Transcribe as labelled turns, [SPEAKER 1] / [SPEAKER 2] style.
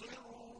[SPEAKER 1] وَأَبْصِرُوا